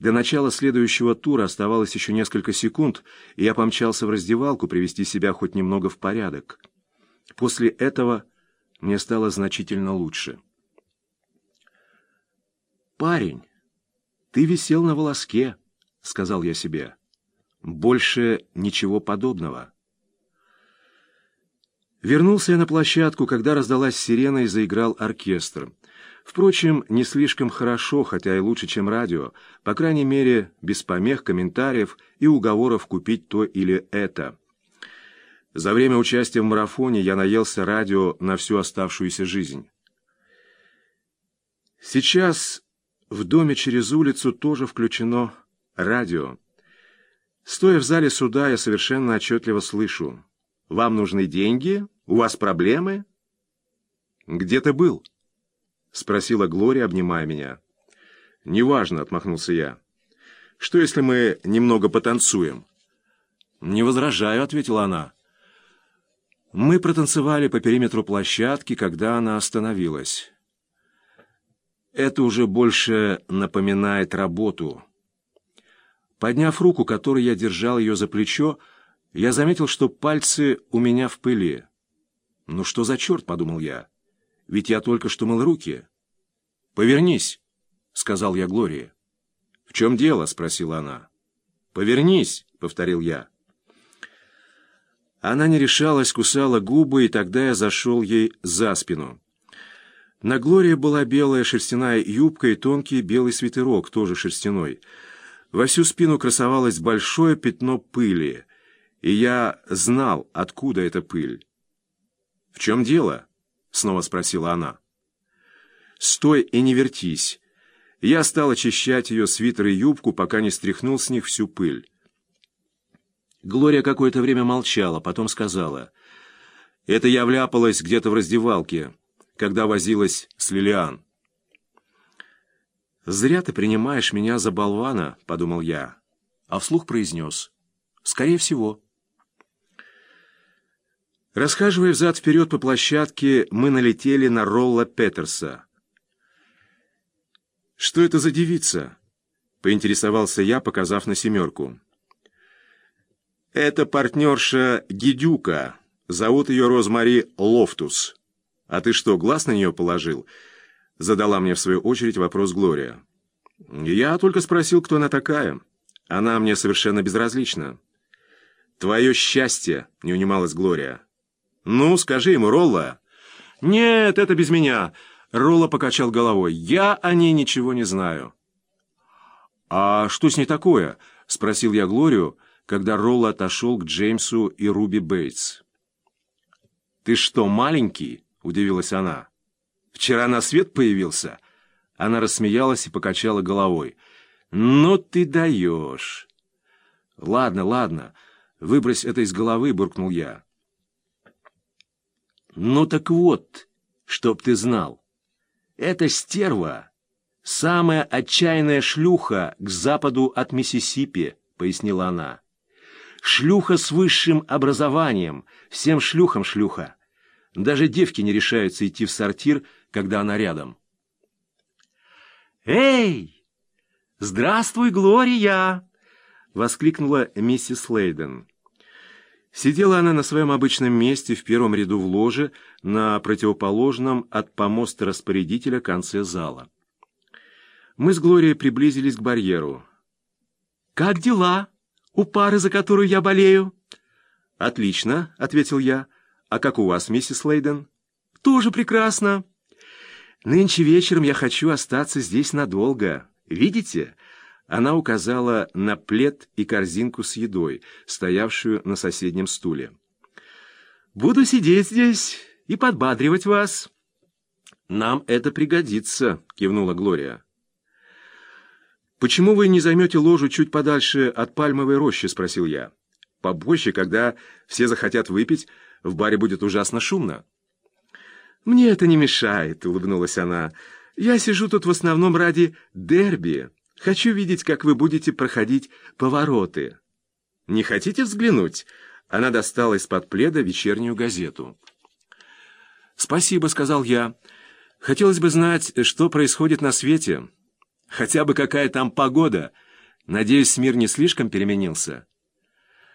До начала следующего тура оставалось еще несколько секунд, и я помчался в раздевалку привести себя хоть немного в порядок. После этого мне стало значительно лучше. «Парень, ты висел на волоске», — сказал я себе. «Больше ничего подобного». Вернулся я на площадку, когда раздалась сирена и заиграл оркестр. Впрочем, не слишком хорошо, хотя и лучше, чем радио, по крайней мере, без помех, комментариев и уговоров купить то или это. За время участия в марафоне я наелся радио на всю оставшуюся жизнь. Сейчас в доме через улицу тоже включено радио. Стоя в зале суда, я совершенно отчетливо слышу. «Вам нужны деньги? У вас проблемы?» «Где ты был?» — спросила Глория, обнимая меня. «Неважно», — отмахнулся я. «Что, если мы немного потанцуем?» «Не возражаю», — ответила она. Мы протанцевали по периметру площадки, когда она остановилась. Это уже больше напоминает работу. Подняв руку, которой я держал ее за плечо, я заметил, что пальцы у меня в пыли. «Ну что за черт?» — подумал я. Ведь я только что мыл руки. «Повернись», — сказал я Глории. «В чем дело?» — спросила она. «Повернись», — повторил я. Она не решалась, кусала губы, и тогда я зашел ей за спину. На Глории была белая шерстяная юбка и тонкий белый свитерок, тоже шерстяной. Во всю спину красовалось большое пятно пыли, и я знал, откуда эта пыль. «В чем дело?» — снова спросила она. «Стой и не вертись». Я стал очищать ее свитер и юбку, пока не стряхнул с них всю пыль. Глория какое-то время молчала, потом сказала. «Это я вляпалась где-то в раздевалке, когда возилась с Лилиан». «Зря ты принимаешь меня за болвана», — подумал я, а вслух произнес. «Скорее всего». Расхаживая взад-вперед по площадке, мы налетели на Ролло Петерса. «Что это за девица?» — поинтересовался я, показав на семерку. «Это партнерша Гидюка. Зовут ее Розмари Лофтус. А ты что, глаз на нее положил?» — задала мне в свою очередь вопрос Глория. «Я только спросил, кто она такая. Она мне совершенно безразлична». «Твое счастье!» — не унималась Глория. «Ну, скажи ему, Ролла». «Нет, это без меня». Ролла покачал головой. «Я о ней ничего не знаю». «А что с ней такое?» — спросил я Глорию, когда Ролла отошел к Джеймсу и Руби Бейтс. «Ты что, маленький?» — удивилась она. «Вчера на свет появился?» Она рассмеялась и покачала головой. «Ну ты даешь!» «Ладно, ладно, выбрось это из головы», — буркнул я. Ну так вот, чтоб ты знал, эта стерва — самая отчаянная шлюха к западу от Миссисипи, пояснила она. Шлюха с высшим образованием, всем шлюхам шлюха. Даже девки не решаются идти в сортир, когда она рядом. «Эй! Здравствуй, Глория!» — воскликнула миссис Лейден. Сидела она на своем обычном месте в первом ряду в ложе на противоположном от помоста распорядителя конце зала. Мы с Глорией приблизились к барьеру. «Как дела? У пары, за которую я болею?» «Отлично», — ответил я. «А как у вас, миссис Лейден?» «Тоже прекрасно. Нынче вечером я хочу остаться здесь надолго. Видите?» Она указала на плед и корзинку с едой, стоявшую на соседнем стуле. «Буду сидеть здесь и подбадривать вас». «Нам это пригодится», — кивнула Глория. «Почему вы не займете ложу чуть подальше от пальмовой рощи?» — спросил я. «Побольше, когда все захотят выпить, в баре будет ужасно шумно». «Мне это не мешает», — улыбнулась она. «Я сижу тут в основном ради дерби». Хочу видеть, как вы будете проходить повороты. Не хотите взглянуть?» Она достала из-под пледа вечернюю газету. «Спасибо», — сказал я. «Хотелось бы знать, что происходит на свете. Хотя бы какая там погода. Надеюсь, мир не слишком переменился?»